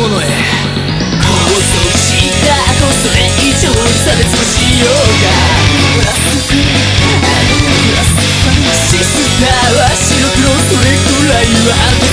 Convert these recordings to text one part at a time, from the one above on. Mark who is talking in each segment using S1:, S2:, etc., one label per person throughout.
S1: ものへもうしだとそれ以上差別のしようが。あのプラスシスターは白黒それくらいは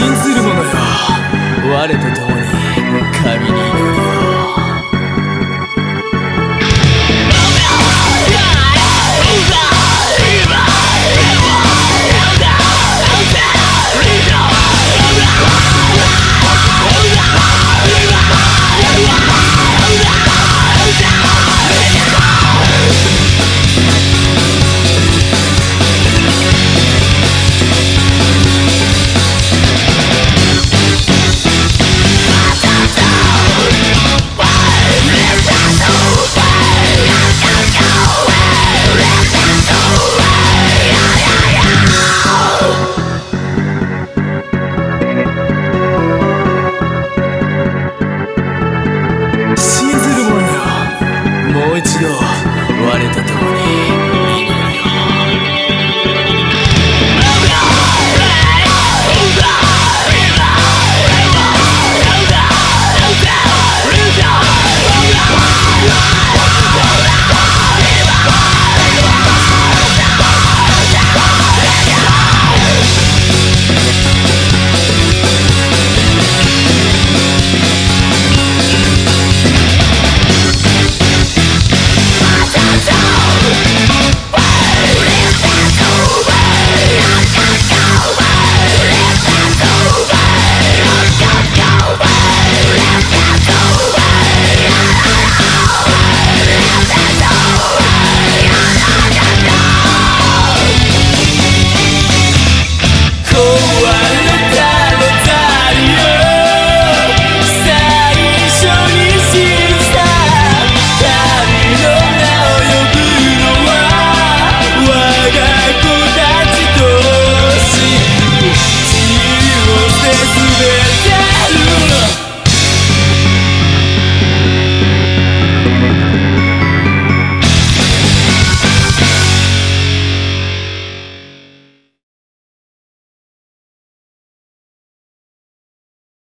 S1: 信ずる者よ。我と同